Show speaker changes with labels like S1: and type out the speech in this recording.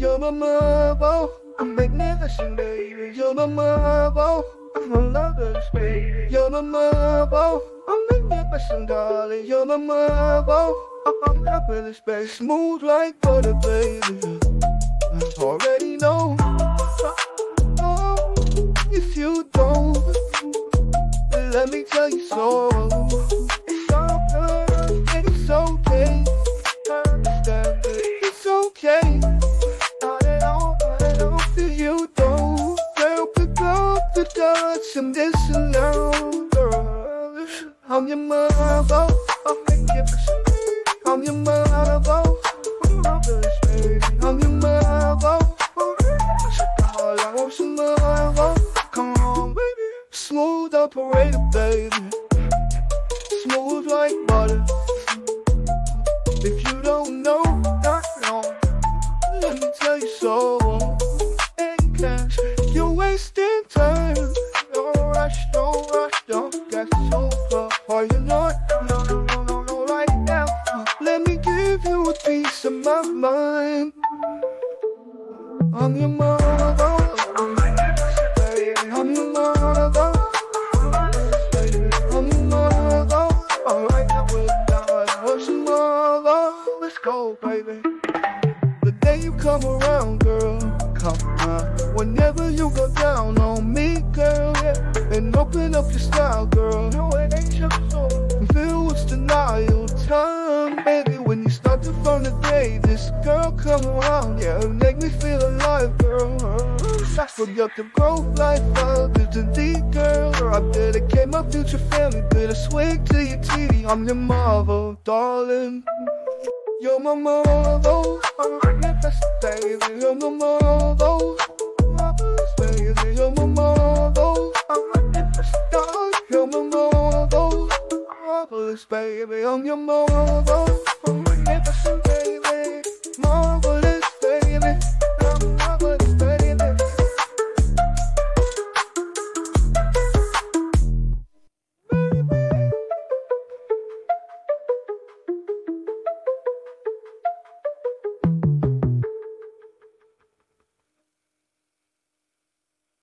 S1: my marvel, I'm magnificent, baby. You're my marvel, I'm a lover's baby. You're my marvel, I'm magnificent, darling. You're my marvel, I'm happiness, baby. Smooth like butter, baby. Already the dust and this now, girl. I'm your mother, I'm magnificent. I'm your mother, I'm baby. I'm your mother, all I want some mother. Come on, baby. Smooth operator, baby. Smooth like butter. Of my mind. I'm your mother. I'm your mother. Baby, I'm your mother. Alright, now we're done. Your mother? Let's go, baby. The day you come around, girl, come around. Whenever you go down on me, girl, yeah. And open up your style, girl. No, it ain't your soul. Feel what's denial time. Find the day, this girl come around, yeah. Make me feel alive, girl. Fast productive growth, life, identity, girl. I dedicate my future family, bittersweet to your TV. I'm your marvel, darling. You're my marvel, uh-huh. I'm magnificent, baby. You're my marvel, marvelous, baby. You're my marvel, uh-huh. darling. You're my marvel. I'm your marvel. Uh-huh. Never